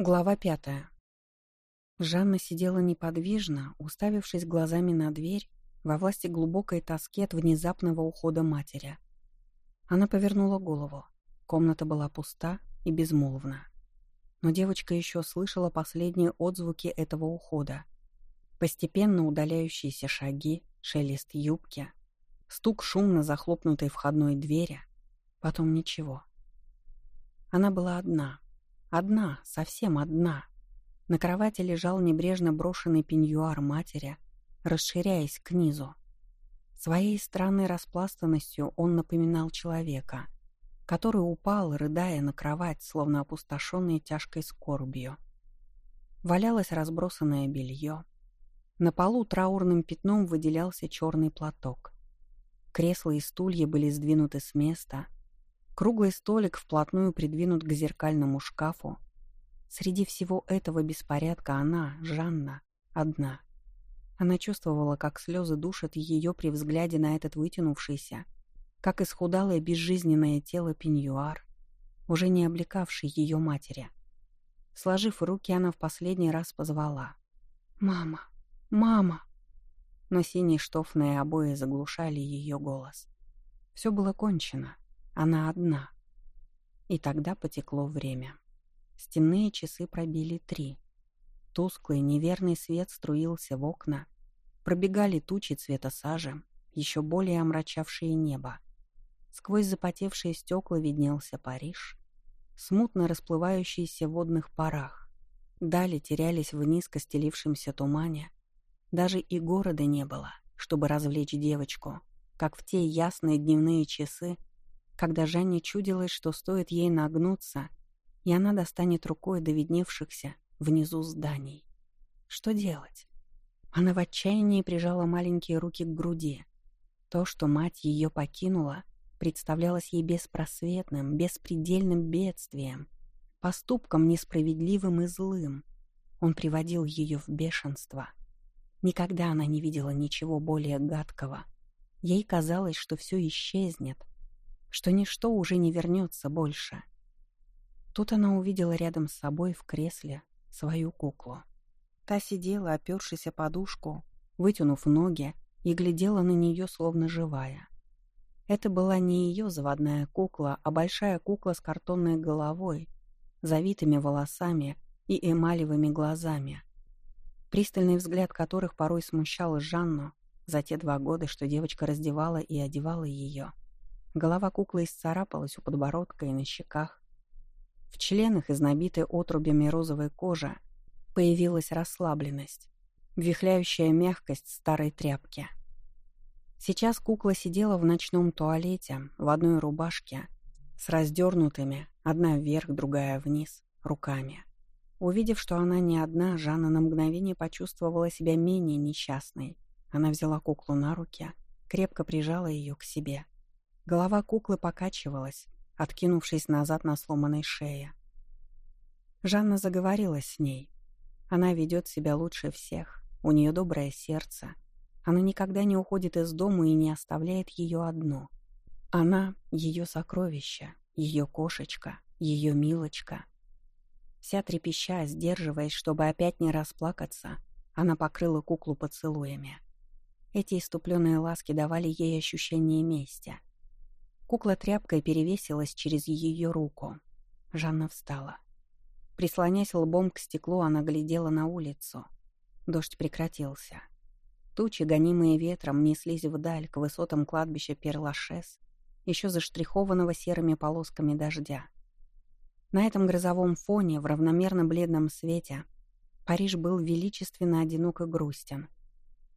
Глава пятая. Жанна сидела неподвижно, уставившись глазами на дверь, во власти глубокой тоски от внезапного ухода матери. Она повернула голову. Комната была пуста и безмолвна. Но девочка еще слышала последние отзвуки этого ухода. Постепенно удаляющиеся шаги, шелест юбки, стук шумно захлопнутой входной двери, потом ничего. Она была одна — Одна, совсем одна. На кровати лежал небрежно брошенный пеньюар матери, расширяясь к низу. Своей странной распластанностью он напоминал человека, который упал, рыдая на кровать, словно опустошенный тяжкой скорбью. Валялось разбросанное белье. На полу траурным пятном выделялся черный платок. Кресла и стулья были сдвинуты с места — Круглый столик вплотную придвинут к зеркальному шкафу. Среди всего этого беспорядка она, Жанна, одна. Она чувствовала, как слезы душат ее при взгляде на этот вытянувшийся, как исхудалое безжизненное тело пеньюар, уже не облекавший ее матери. Сложив руки, она в последний раз позвала. «Мама! Мама!» Но синие штофные обои заглушали ее голос. Все было кончено. Она одна. И тогда потекло время. Стенные часы пробили три. Тусклый неверный свет струился в окна. Пробегали тучи цвета сажи, еще более омрачавшие небо. Сквозь запотевшие стекла виднелся Париж, смутно расплывающийся в водных парах. Дали терялись в низко стелившемся тумане. Даже и города не было, чтобы развлечь девочку, как в те ясные дневные часы, когда Жанне чудилось, что стоит ей нагнуться, и она достанет рукой до видневшихся внизу зданий. Что делать? Она в отчаянии прижала маленькие руки к груди. То, что мать ее покинула, представлялось ей беспросветным, беспредельным бедствием, поступком несправедливым и злым. Он приводил ее в бешенство. Никогда она не видела ничего более гадкого. Ей казалось, что все исчезнет, что ничто уже не вернется больше. Тут она увидела рядом с собой в кресле свою куклу. Та сидела, опершись о подушку, вытянув ноги, и глядела на нее, словно живая. Это была не ее заводная кукла, а большая кукла с картонной головой, завитыми волосами и эмалевыми глазами, пристальный взгляд которых порой смущал Жанну за те два года, что девочка раздевала и одевала ее — Голова куклы исцарапалась у подбородка и на щеках. В членах из набитой отрубями розовой кожи появилась расслабленность, вихляющая мягкость старой тряпки. Сейчас кукла сидела в ночном туалете в одной рубашке с раздернутыми, одна вверх, другая вниз, руками. Увидев, что она не одна, Жанна на мгновение почувствовала себя менее несчастной. Она взяла куклу на руки, крепко прижала ее к себе — Голова куклы покачивалась, откинувшись назад на сломанной шее. Жанна заговорила с ней. Она ведет себя лучше всех, у нее доброе сердце. Она никогда не уходит из дома и не оставляет ее одну. Она — ее сокровище, ее кошечка, ее милочка. Вся трепеща, сдерживаясь, чтобы опять не расплакаться, она покрыла куклу поцелуями. Эти иступленные ласки давали ей ощущение мести — Кукла тряпкой перевесилась через ее руку. Жанна встала. Прислонясь лбом к стеклу, она глядела на улицу. Дождь прекратился. Тучи, гонимые ветром, неслись вдаль к высотам кладбища Перлашес, еще заштрихованного серыми полосками дождя. На этом грозовом фоне, в равномерно бледном свете, Париж был величественно одинок и грустен.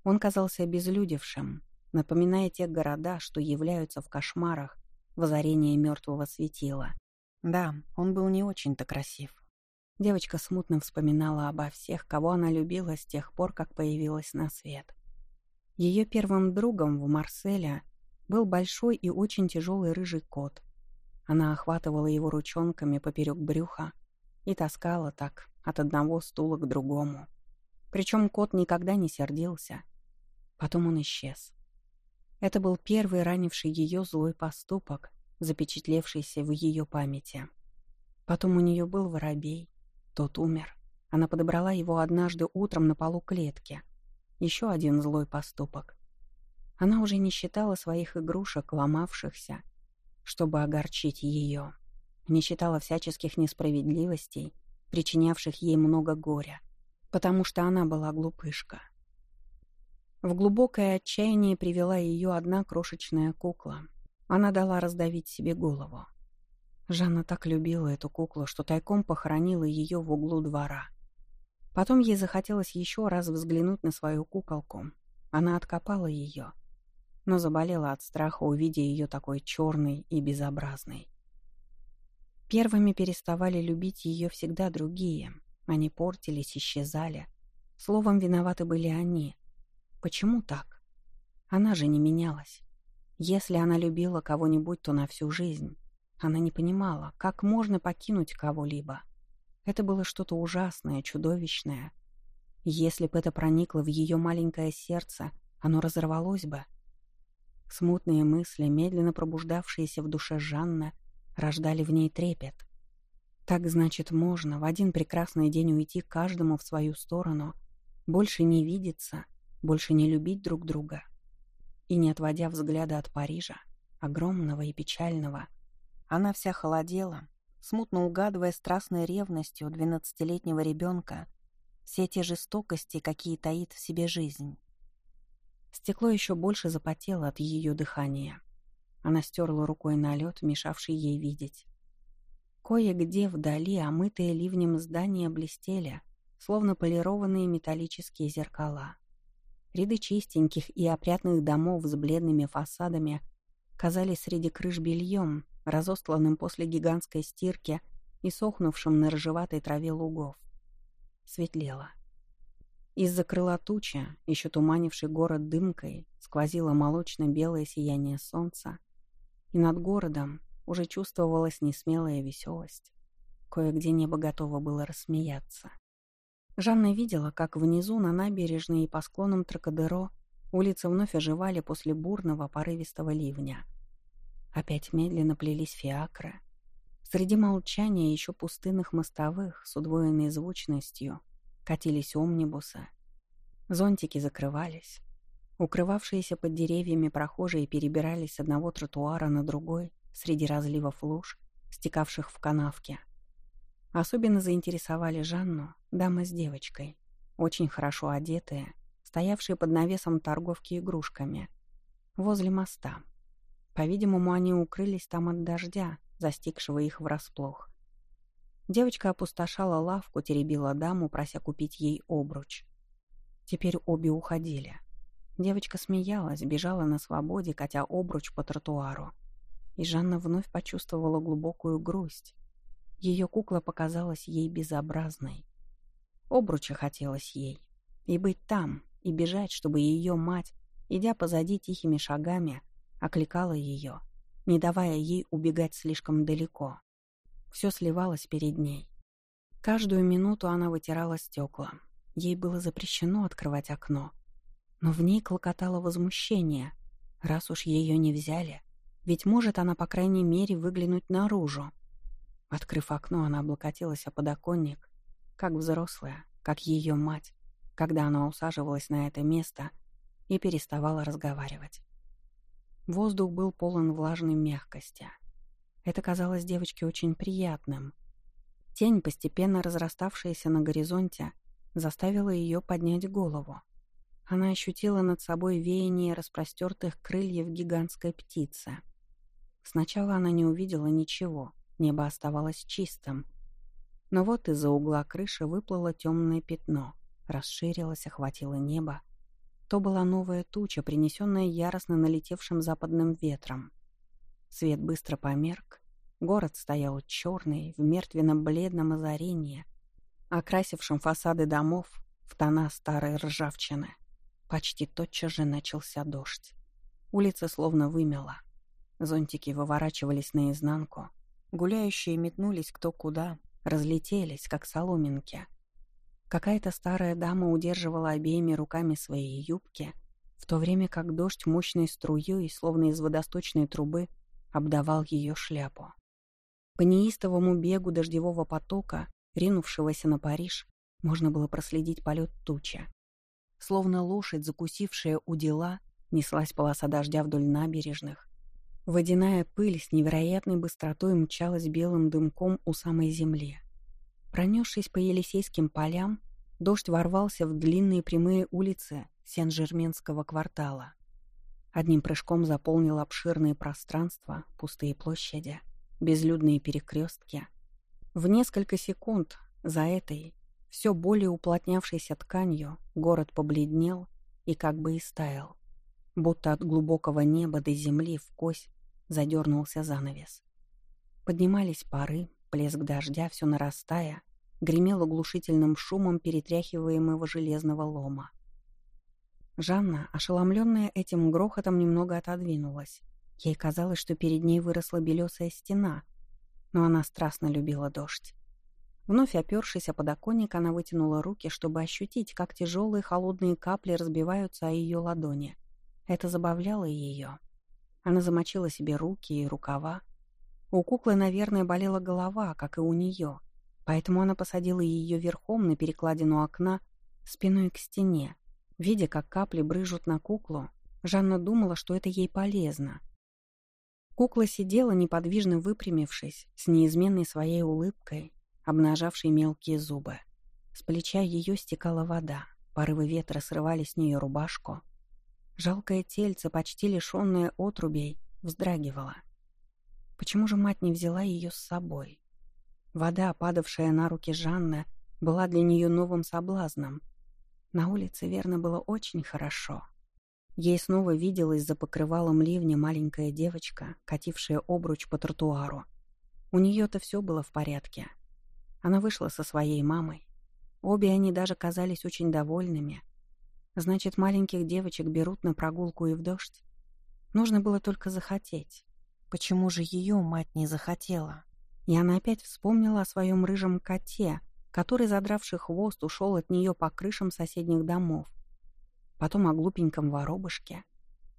Он казался безлюдевшим, напоминая те города, что являются в кошмарах в озарении мертвого светила. Да, он был не очень-то красив. Девочка смутно вспоминала обо всех, кого она любила с тех пор, как появилась на свет. Ее первым другом в Марселе был большой и очень тяжелый рыжий кот. Она охватывала его ручонками поперек брюха и таскала так от одного стула к другому. Причем кот никогда не сердился. Потом он исчез. Это был первый ранивший ее злой поступок, запечатлевшийся в ее памяти. Потом у нее был воробей, Тот умер. Она подобрала его однажды утром на полу клетки. Еще один злой поступок. Она уже не считала своих игрушек, ломавшихся, чтобы огорчить ее. Не считала всяческих несправедливостей, причинявших ей много горя, потому что она была глупышка. В глубокое отчаяние привела ее одна крошечная кукла. Она дала раздавить себе голову. Жанна так любила эту куклу, что тайком похоронила ее в углу двора. Потом ей захотелось еще раз взглянуть на свою куколку. Она откопала ее, но заболела от страха, увидя ее такой черной и безобразной. Первыми переставали любить ее всегда другие. Они портились, исчезали. Словом, виноваты были они. Почему так? Она же не менялась. Если она любила кого-нибудь, то на всю жизнь. Она не понимала, как можно покинуть кого-либо. Это было что-то ужасное, чудовищное. Если бы это проникло в ее маленькое сердце, оно разорвалось бы. Смутные мысли, медленно пробуждавшиеся в душе Жанна, рождали в ней трепет. Так, значит, можно в один прекрасный день уйти каждому в свою сторону, больше не видеться, больше не любить друг друга. И не отводя взгляда от Парижа, огромного и печального, она вся холодела, смутно угадывая страстной ревностью двенадцатилетнего ребенка все те жестокости, какие таит в себе жизнь. Стекло еще больше запотело от ее дыхания. Она стерла рукой налет, мешавший ей видеть. Кое-где вдали омытые ливнем здания блестели, словно полированные металлические зеркала. Ряды чистеньких и опрятных домов с бледными фасадами казались среди крыш бельем, разостланным после гигантской стирки и сохнувшим на рыжеватой траве лугов. Светлело. Из-за крыла туча, еще туманивший город дымкой, сквозило молочно-белое сияние солнца, и над городом уже чувствовалась несмелая веселость. Кое-где небо готово было рассмеяться. Жанна видела, как внизу на набережной и по склонам Тракадеро улицы вновь оживали после бурного порывистого ливня — Опять медленно плелись фиакры. Среди молчания еще пустынных мостовых с удвоенной звучностью катились омнибусы. Зонтики закрывались. Укрывавшиеся под деревьями прохожие перебирались с одного тротуара на другой среди разливов луж, стекавших в канавке. Особенно заинтересовали Жанну дамы с девочкой, очень хорошо одетые, стоявшие под навесом торговки игрушками, возле моста. По-видимому, они укрылись там от дождя, застигшего их врасплох. Девочка опустошала лавку, теребила даму, прося купить ей обруч. Теперь обе уходили. Девочка смеялась, бежала на свободе, катя обруч по тротуару. И Жанна вновь почувствовала глубокую грусть. Ее кукла показалась ей безобразной. Обруча хотелось ей. И быть там, и бежать, чтобы ее мать, идя позади тихими шагами, окликала ее, не давая ей убегать слишком далеко. Все сливалось перед ней. Каждую минуту она вытирала стекла. Ей было запрещено открывать окно. Но в ней клокотало возмущение. Раз уж ее не взяли, ведь может она, по крайней мере, выглянуть наружу. Открыв окно, она облокотилась о подоконник, как взрослая, как ее мать, когда она усаживалась на это место и переставала разговаривать. Воздух был полон влажной мягкости. Это казалось девочке очень приятным. Тень, постепенно разраставшаяся на горизонте, заставила ее поднять голову. Она ощутила над собой веяние распростертых крыльев гигантской птицы. Сначала она не увидела ничего, небо оставалось чистым. Но вот из-за угла крыши выплыло темное пятно, расширилось, охватило небо, то была новая туча, принесенная яростно налетевшим западным ветром. Свет быстро померк. Город стоял черный, в мертвенно-бледном озарении, окрасившем фасады домов в тона старой ржавчины. Почти тотчас же начался дождь. Улица словно вымела. Зонтики выворачивались наизнанку. Гуляющие метнулись кто куда, разлетелись, как соломинки — Какая-то старая дама удерживала обеими руками свои юбки, в то время как дождь мощной струей, словно из водосточной трубы, обдавал ее шляпу. По неистовому бегу дождевого потока ринувшегося на Париж, можно было проследить полет тучи. Словно лошадь, закусившая у дела, неслась полоса дождя вдоль набережных. Водяная пыль с невероятной быстротой мчалась белым дымком у самой земли. Пронесшись по Елисейским полям, дождь ворвался в длинные прямые улицы Сен-Жерменского квартала. Одним прыжком заполнил обширные пространства, пустые площади, безлюдные перекрестки. В несколько секунд за этой, все более уплотнявшейся тканью, город побледнел и как бы истаял. Будто от глубокого неба до земли в кость задернулся занавес. Поднимались пары, плеск дождя, все нарастая, гремел оглушительным шумом перетряхиваемого железного лома. Жанна, ошеломленная этим грохотом, немного отодвинулась. Ей казалось, что перед ней выросла белесая стена, но она страстно любила дождь. Вновь опершись о подоконник, она вытянула руки, чтобы ощутить, как тяжелые холодные капли разбиваются о ее ладони. Это забавляло ее. Она замочила себе руки и рукава. У куклы, наверное, болела голова, как и у нее, поэтому она посадила ее верхом на перекладину окна спиной к стене. Видя, как капли брыжут на куклу, Жанна думала, что это ей полезно. Кукла сидела, неподвижно выпрямившись, с неизменной своей улыбкой, обнажавшей мелкие зубы. С плеча ее стекала вода, порывы ветра срывали с нее рубашку. Жалкое тельце, почти лишенное отрубей, вздрагивало. Почему же мать не взяла ее с собой? Вода, падавшая на руки Жанны, была для нее новым соблазном. На улице, верно, было очень хорошо. Ей снова виделась за покрывалом ливня маленькая девочка, катившая обруч по тротуару. У нее-то все было в порядке. Она вышла со своей мамой. Обе они даже казались очень довольными. Значит, маленьких девочек берут на прогулку и в дождь? Нужно было только захотеть. Почему же ее мать не захотела? И она опять вспомнила о своем рыжем коте, который, задравший хвост, ушел от нее по крышам соседних домов. Потом о глупеньком воробушке,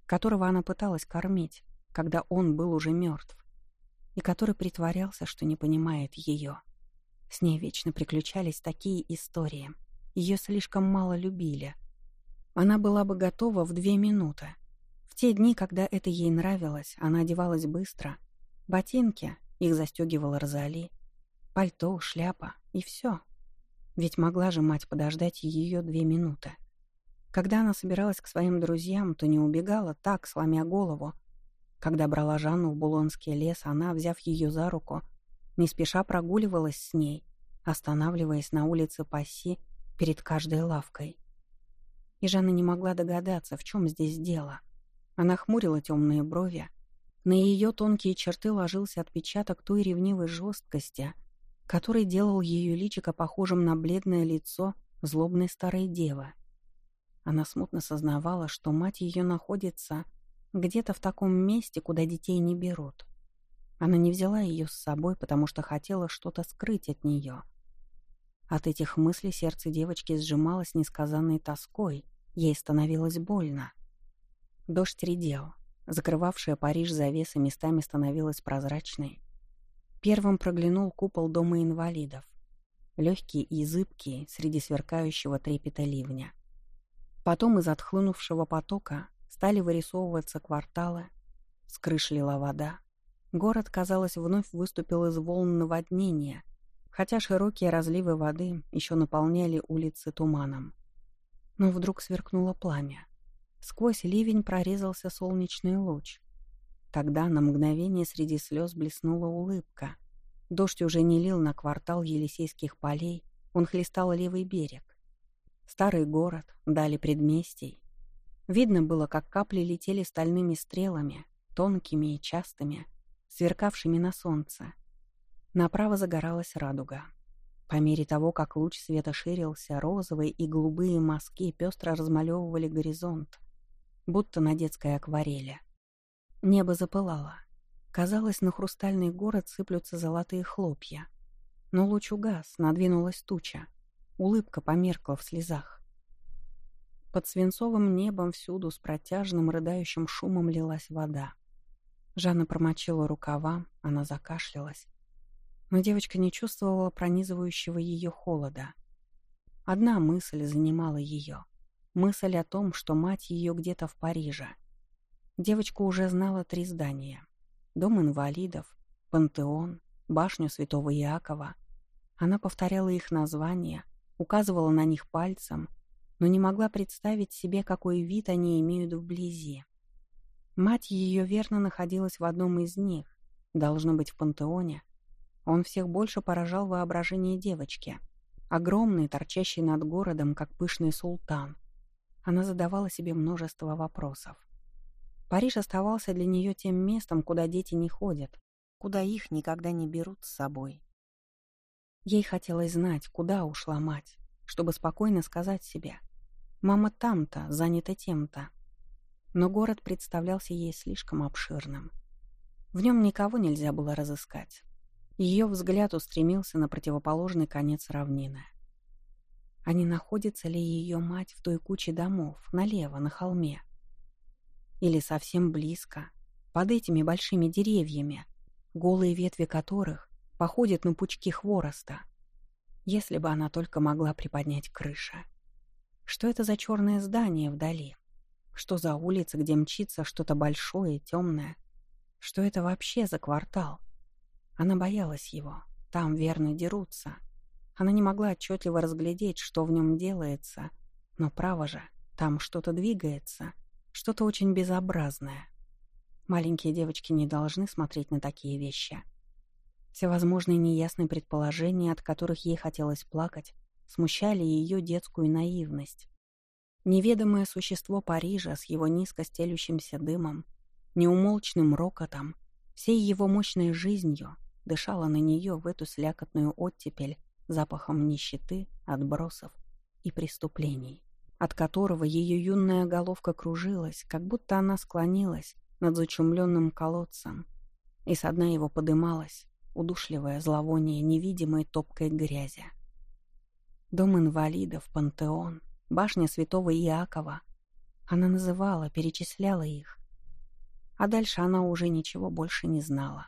которого она пыталась кормить, когда он был уже мертв, и который притворялся, что не понимает ее. С ней вечно приключались такие истории. Ее слишком мало любили. Она была бы готова в две минуты. В те дни, когда это ей нравилось, она одевалась быстро. Ботинки, их застегивала Розали, пальто, шляпа и все. Ведь могла же мать подождать ее две минуты. Когда она собиралась к своим друзьям, то не убегала так, сломя голову. Когда брала Жанну в Булонский лес, она, взяв ее за руку, не спеша прогуливалась с ней, останавливаясь на улице Пасси перед каждой лавкой. И Жанна не могла догадаться, в чем здесь дело. Она хмурила темные брови. На ее тонкие черты ложился отпечаток той ревнивой жесткости, который делал ее личико похожим на бледное лицо злобной старой девы. Она смутно сознавала, что мать ее находится где-то в таком месте, куда детей не берут. Она не взяла ее с собой, потому что хотела что-то скрыть от нее. От этих мыслей сердце девочки сжималось несказанной тоской, ей становилось больно. Дождь редел, закрывавшая Париж завеса местами становилась прозрачной. Первым проглянул купол дома инвалидов, легкий и зыбкий среди сверкающего трепета ливня. Потом из отхлынувшего потока стали вырисовываться кварталы, с крыш лила вода, Город, казалось, вновь выступил из волн наводнения, хотя широкие разливы воды еще наполняли улицы туманом. Но вдруг сверкнуло пламя. Сквозь ливень прорезался солнечный луч. Тогда на мгновение среди слез блеснула улыбка. Дождь уже не лил на квартал Елисейских полей, он хлестал левый берег. Старый город, дали предместий. Видно было, как капли летели стальными стрелами, тонкими и частыми, сверкавшими на солнце. Направо загоралась радуга. По мере того, как луч света ширился, розовые и голубые мазки пестро размалевывали горизонт, будто на детской акварели. Небо запылало. Казалось, на хрустальный город сыплются золотые хлопья. Но луч угас, надвинулась туча. Улыбка померкла в слезах. Под свинцовым небом всюду с протяжным рыдающим шумом лилась вода. Жанна промочила рукава, она закашлялась. Но девочка не чувствовала пронизывающего ее холода. Одна мысль занимала ее. Мысль о том, что мать ее где-то в Париже. Девочка уже знала три здания. Дом инвалидов, пантеон, башню святого Иакова. Она повторяла их названия, указывала на них пальцем, но не могла представить себе, какой вид они имеют вблизи. Мать ее верно находилась в одном из них, должно быть в пантеоне. Он всех больше поражал воображение девочки. Огромный, торчащий над городом, как пышный султан. Она задавала себе множество вопросов. Париж оставался для нее тем местом, куда дети не ходят, куда их никогда не берут с собой. Ей хотелось знать, куда ушла мать, чтобы спокойно сказать себе «Мама там-то, занята тем-то». Но город представлялся ей слишком обширным. В нем никого нельзя было разыскать. Ее взгляд устремился на противоположный конец равнины. А не находится ли ее мать в той куче домов, налево, на холме? Или совсем близко, под этими большими деревьями, голые ветви которых походят на пучки хвороста. Если бы она только могла приподнять крышу. Что это за черное здание вдали? Что за улица, где мчится что-то большое, темное? Что это вообще за квартал? Она боялась его. Там верно дерутся. Она не могла отчетливо разглядеть, что в нем делается. Но право же, там что-то двигается. Что-то очень безобразное. Маленькие девочки не должны смотреть на такие вещи. Всевозможные неясные предположения, от которых ей хотелось плакать, смущали ее детскую наивность. Неведомое существо Парижа с его низко стелющимся дымом, неумолчным рокотом, всей его мощной жизнью дышало на нее в эту слякотную оттепель запахом нищеты, отбросов и преступлений от которого ее юная головка кружилась, как будто она склонилась над зачумленным колодцем, и со дна его подымалась удушливое зловоние невидимой топкой грязи. Дом инвалидов, пантеон, башня святого Иакова. Она называла, перечисляла их. А дальше она уже ничего больше не знала.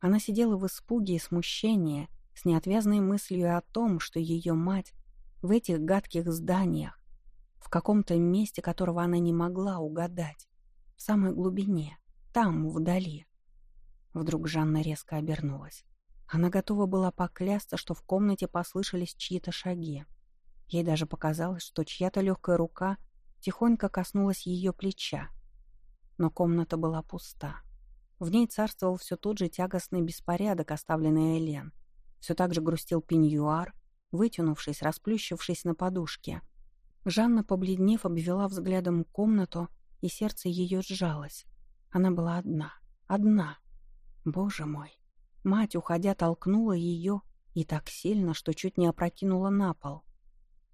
Она сидела в испуге и смущении, с неотвязной мыслью о том, что ее мать в этих гадких зданиях в каком-то месте, которого она не могла угадать, в самой глубине, там, вдали. Вдруг Жанна резко обернулась. Она готова была поклясться, что в комнате послышались чьи-то шаги. Ей даже показалось, что чья-то легкая рука тихонько коснулась ее плеча. Но комната была пуста. В ней царствовал все тот же тягостный беспорядок, оставленный Элен. Все так же грустил пеньюар, вытянувшись, расплющившись на подушке. Жанна, побледнев, обвела взглядом комнату, и сердце ее сжалось. Она была одна. Одна. Боже мой. Мать, уходя, толкнула ее и так сильно, что чуть не опрокинула на пол.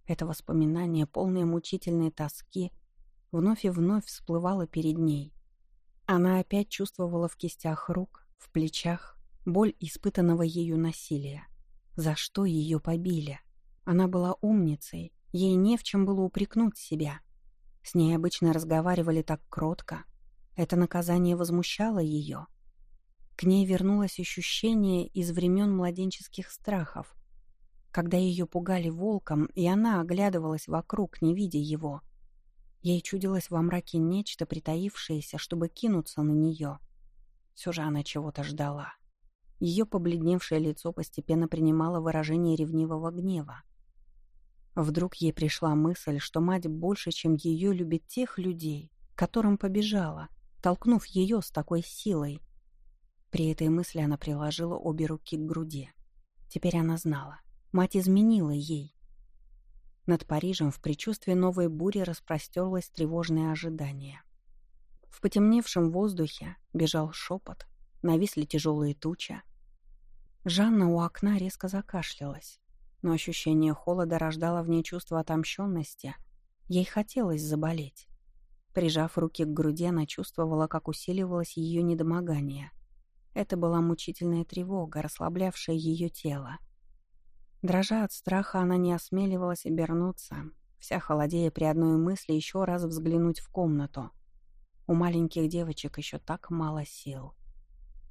Это воспоминание, полное мучительной тоски, вновь и вновь всплывало перед ней. Она опять чувствовала в кистях рук, в плечах, боль испытанного ею насилия. За что ее побили? Она была умницей, Ей не в чем было упрекнуть себя. С ней обычно разговаривали так кротко. Это наказание возмущало ее. К ней вернулось ощущение из времен младенческих страхов, когда ее пугали волком, и она оглядывалась вокруг, не видя его. Ей чудилось во мраке нечто, притаившееся, чтобы кинуться на нее. Все же она чего-то ждала. Ее побледневшее лицо постепенно принимало выражение ревнивого гнева. Вдруг ей пришла мысль, что мать больше, чем ее, любит тех людей, которым побежала, толкнув ее с такой силой. При этой мысли она приложила обе руки к груди. Теперь она знала. Мать изменила ей. Над Парижем в предчувствии новой бури распростерлось тревожное ожидание. В потемневшем воздухе бежал шепот, нависли тяжелые тучи. Жанна у окна резко закашлялась но ощущение холода рождало в ней чувство отомщенности. Ей хотелось заболеть. Прижав руки к груди, она чувствовала, как усиливалось ее недомогание. Это была мучительная тревога, расслаблявшая ее тело. Дрожа от страха, она не осмеливалась обернуться, вся холодея при одной мысли еще раз взглянуть в комнату. У маленьких девочек еще так мало сил.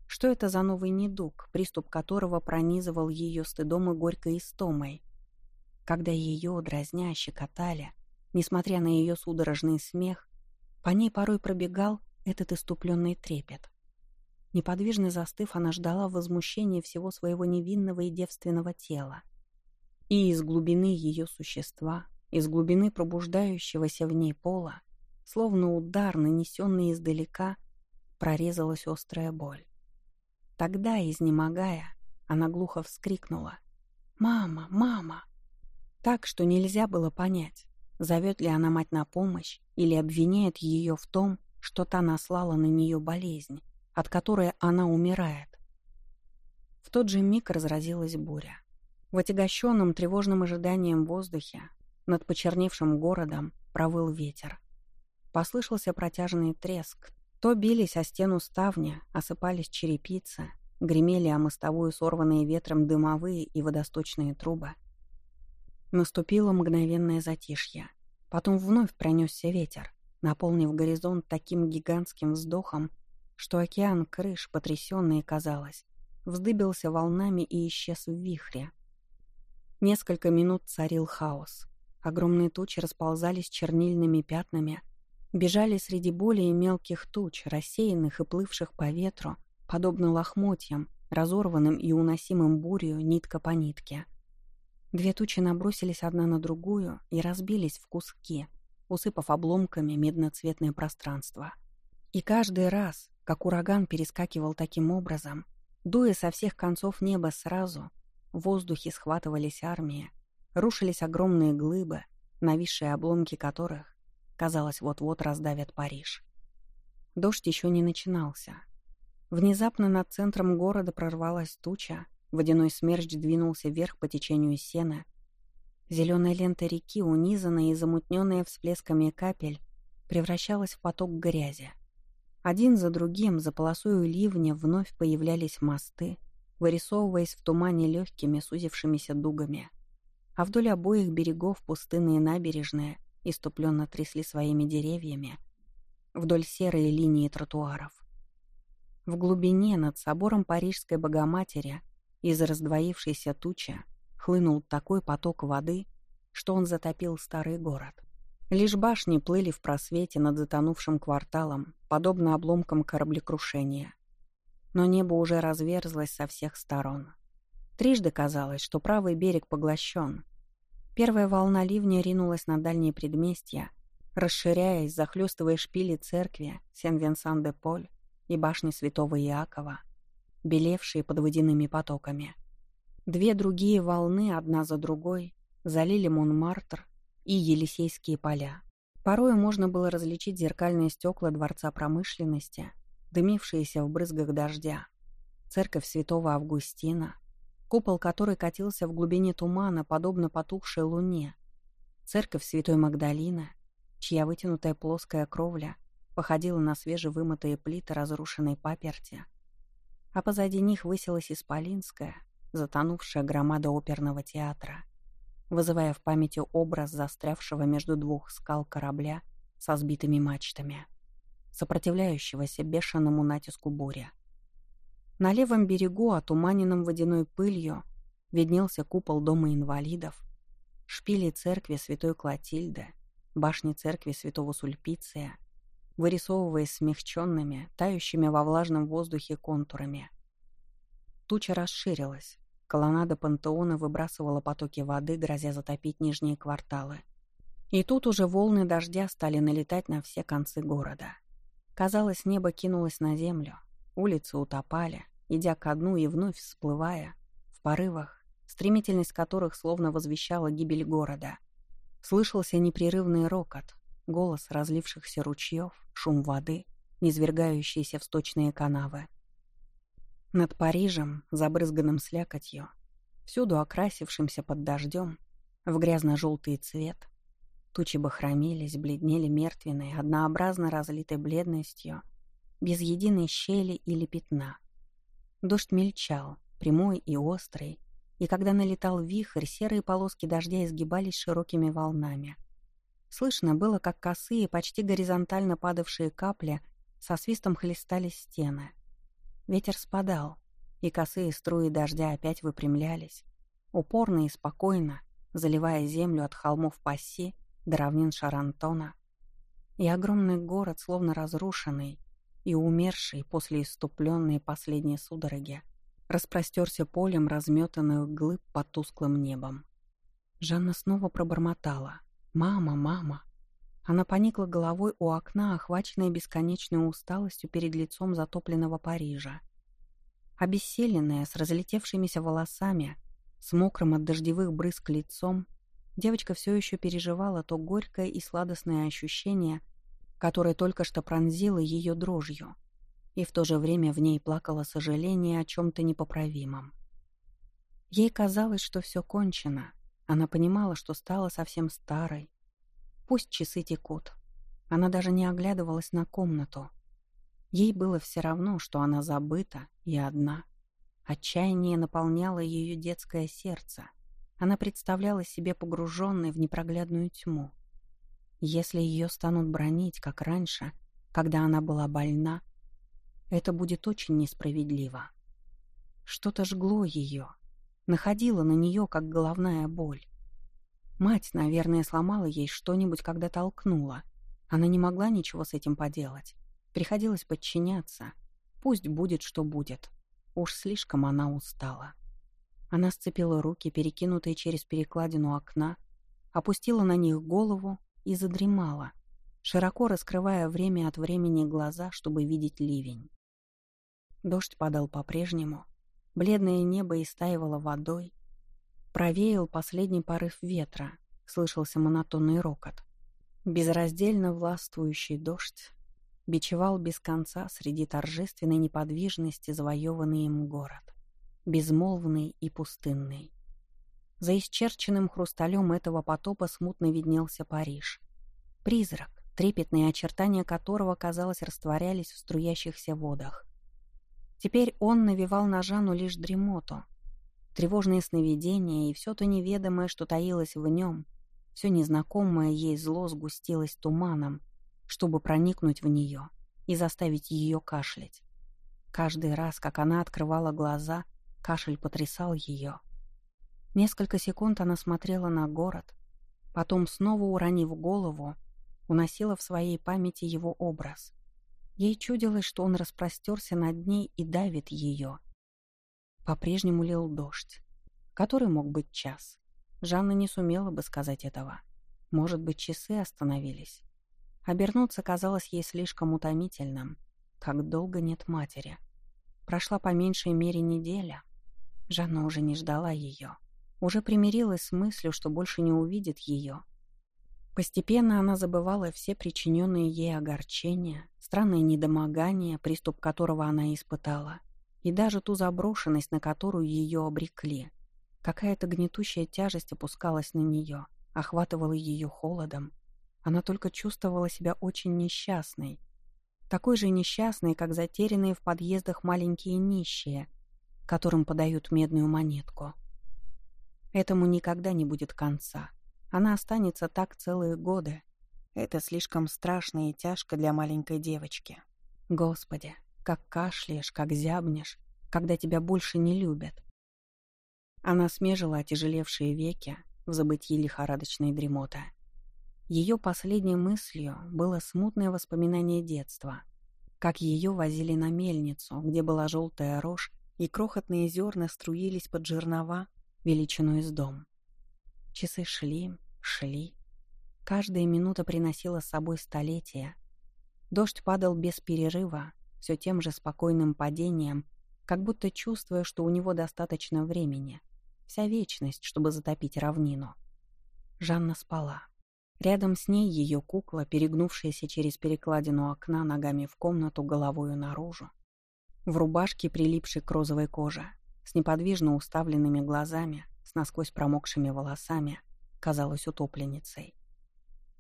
Что это за новый недуг, приступ которого пронизывал ее стыдом и горькой истомой? Когда ее, дразня, щекотали, несмотря на ее судорожный смех, по ней порой пробегал этот иступленный трепет. Неподвижно застыв, она ждала возмущения всего своего невинного и девственного тела. И из глубины ее существа, из глубины пробуждающегося в ней пола, словно удар, нанесенный издалека, прорезалась острая боль. Тогда, изнемогая, она глухо вскрикнула. «Мама! Мама!» Так, что нельзя было понять, зовет ли она мать на помощь или обвиняет ее в том, что та наслала на нее болезнь, от которой она умирает. В тот же миг разразилась буря. В отягощенном тревожным ожиданием воздухе над почерневшим городом провыл ветер. Послышался протяжный треск. То бились о стену ставня, осыпались черепицы, гремели о мостовую сорванные ветром дымовые и водосточные трубы. Наступило мгновенное затишье. Потом вновь пронесся ветер, наполнив горизонт таким гигантским вздохом, что океан крыш, потрясенный, казалось, вздыбился волнами и исчез в вихре. Несколько минут царил хаос. Огромные тучи расползались чернильными пятнами, бежали среди более мелких туч, рассеянных и плывших по ветру, подобно лохмотьям, разорванным и уносимым бурью нитка по нитке. Две тучи набросились одна на другую и разбились в куски, усыпав обломками медноцветное пространство. И каждый раз, как ураган перескакивал таким образом, дуя со всех концов неба сразу, в воздухе схватывались армии, рушились огромные глыбы, нависшие обломки которых, казалось, вот-вот раздавят Париж. Дождь еще не начинался. Внезапно над центром города прорвалась туча, водяной смерч двинулся вверх по течению сена. Зеленая лента реки, унизанная и замутненная всплесками капель, превращалась в поток грязи. Один за другим, за полосой ливня, вновь появлялись мосты, вырисовываясь в тумане легкими сузившимися дугами. А вдоль обоих берегов пустынные набережные иступленно трясли своими деревьями вдоль серой линии тротуаров. В глубине над собором Парижской Богоматери из раздвоившейся тучи хлынул такой поток воды, что он затопил старый город. Лишь башни плыли в просвете над затонувшим кварталом, подобно обломкам кораблекрушения. Но небо уже разверзлось со всех сторон. Трижды казалось, что правый берег поглощен. Первая волна ливня ринулась на дальние предместья, расширяясь, захлестывая шпили церкви Сен-Венсан-де-Поль и башни святого Иакова, белевшие под водяными потоками. Две другие волны, одна за другой, залили Монмартр и Елисейские поля. Порою можно было различить зеркальные стекла Дворца промышленности, дымившиеся в брызгах дождя, церковь святого Августина, купол которой катился в глубине тумана, подобно потухшей луне, церковь святой Магдалины, чья вытянутая плоская кровля походила на свежевымытые плиты разрушенной паперти, а позади них высилась Исполинская, затонувшая громада оперного театра — вызывая в памяти образ застрявшего между двух скал корабля со сбитыми мачтами, сопротивляющегося бешеному натиску буря. На левом берегу, отуманенном водяной пылью, виднелся купол дома инвалидов, шпили церкви святой Клотильды, башни церкви святого Сульпиция, вырисовываясь смягченными, тающими во влажном воздухе контурами. Туча расширилась, Колоннада пантеона выбрасывала потоки воды, грозя затопить нижние кварталы. И тут уже волны дождя стали налетать на все концы города. Казалось, небо кинулось на землю, улицы утопали, идя ко дну и вновь всплывая, в порывах, стремительность которых словно возвещала гибель города. Слышался непрерывный рокот, голос разлившихся ручьев, шум воды, низвергающиеся в сточные канавы. Над Парижем, забрызганным слякотью, всюду окрасившимся под дождем, в грязно-желтый цвет, тучи бахромились, бледнели мертвенной, однообразно разлитой бледностью, без единой щели или пятна. Дождь мельчал, прямой и острый, и когда налетал вихрь, серые полоски дождя изгибались широкими волнами. Слышно было, как косые, почти горизонтально падавшие капли со свистом хлестали стены — Ветер спадал, и косые струи дождя опять выпрямлялись, упорно и спокойно, заливая землю от холмов Пасси до Шарантона. И огромный город, словно разрушенный и умерший после иступленной последней судороги, распростерся полем разметанных глыб под тусклым небом. Жанна снова пробормотала. «Мама, мама!» Она поникла головой у окна, охваченная бесконечной усталостью перед лицом затопленного Парижа. Обессиленная, с разлетевшимися волосами, с мокрым от дождевых брызг лицом, девочка все еще переживала то горькое и сладостное ощущение, которое только что пронзило ее дрожью и в то же время в ней плакало сожаление о чем-то непоправимом. Ей казалось, что все кончено. Она понимала, что стала совсем старой. Пусть часы текут. Она даже не оглядывалась на комнату. Ей было все равно, что она забыта и одна. Отчаяние наполняло ее детское сердце. Она представляла себе погруженной в непроглядную тьму. Если ее станут бронить, как раньше, когда она была больна, это будет очень несправедливо. Что-то жгло ее, находило на нее, как головная боль. Мать, наверное, сломала ей что-нибудь, когда толкнула. Она не могла ничего с этим поделать. Приходилось подчиняться. Пусть будет, что будет. Уж слишком она устала. Она сцепила руки, перекинутые через перекладину окна, опустила на них голову и задремала, широко раскрывая время от времени глаза, чтобы видеть ливень. Дождь падал по-прежнему, бледное небо истаивало водой. Провеял последний порыв ветра, слышался монотонный рокот. Безраздельно властвующий дождь бичевал без конца среди торжественной неподвижности завоеванный им город, безмолвный и пустынный. За исчерченным хрусталем этого потопа смутно виднелся Париж. Призрак, трепетные очертания которого, казалось, растворялись в струящихся водах. Теперь он навевал на Жанну лишь дремоту. Тревожные сновидения и все то неведомое, что таилось в нем, все незнакомое ей зло сгустилось туманом, чтобы проникнуть в нее и заставить ее кашлять. Каждый раз, как она открывала глаза, кашель потрясал ее. Несколько секунд она смотрела на город, потом, снова уронив голову, уносила в своей памяти его образ. Ей чудилось, что он распростерся над ней и давит ее. По-прежнему лил дождь. Который мог быть час. Жанна не сумела бы сказать этого. Может быть, часы остановились. Обернуться казалось ей слишком утомительным. Как долго нет матери. Прошла по меньшей мере неделя. Жанна уже не ждала ее. Уже примирилась с мыслью, что больше не увидит ее. Постепенно она забывала все причиненные ей огорчения, странное недомогание, приступ которого она испытала, и даже ту заброшенность, на которую ее обрекли. Какая-то гнетущая тяжесть опускалась на нее, охватывала ее холодом. Она только чувствовала себя очень несчастной. Такой же несчастной, как затерянные в подъездах маленькие нищие, которым подают медную монетку. Этому никогда не будет конца. Она останется так целые годы. Это слишком страшно и тяжко для маленькой девочки. Господи, как кашляешь, как зябнешь, когда тебя больше не любят. Она смежила отяжелевшие веки в забытии лихорадочной дремоты. Ее последней мыслью было смутное воспоминание детства, как ее возили на мельницу, где была желтая рожь, и крохотные зерна струились под жернова величиной из дом. Часы шли, шли. Каждая минута приносила с собой столетия. Дождь падал без перерыва, все тем же спокойным падением, как будто чувствуя, что у него достаточно времени. Вся вечность, чтобы затопить равнину. Жанна спала. Рядом с ней ее кукла, перегнувшаяся через перекладину окна ногами в комнату, головою наружу. В рубашке, прилипшей к розовой коже, с неподвижно уставленными глазами, с насквозь промокшими волосами, казалась утопленницей.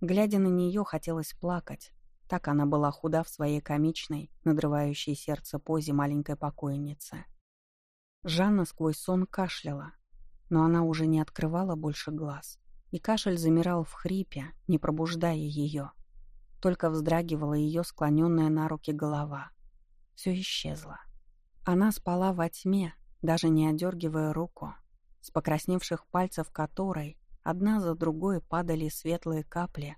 Глядя на нее, хотелось плакать. Так она была худа в своей комичной, надрывающей сердце позе маленькой покойницы. Жанна сквозь сон кашляла, но она уже не открывала больше глаз, и кашель замирал в хрипе, не пробуждая ее. Только вздрагивала ее склоненная на руки голова. Все исчезло. Она спала во тьме, даже не одергивая руку, с покрасневших пальцев которой одна за другой падали светлые капли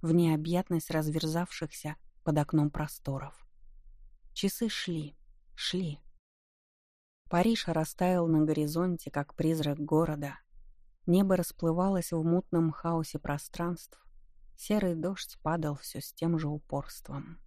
в необъятность разверзавшихся под окном просторов. Часы шли, шли. Париж растаял на горизонте, как призрак города. Небо расплывалось в мутном хаосе пространств. Серый дождь падал все с тем же упорством.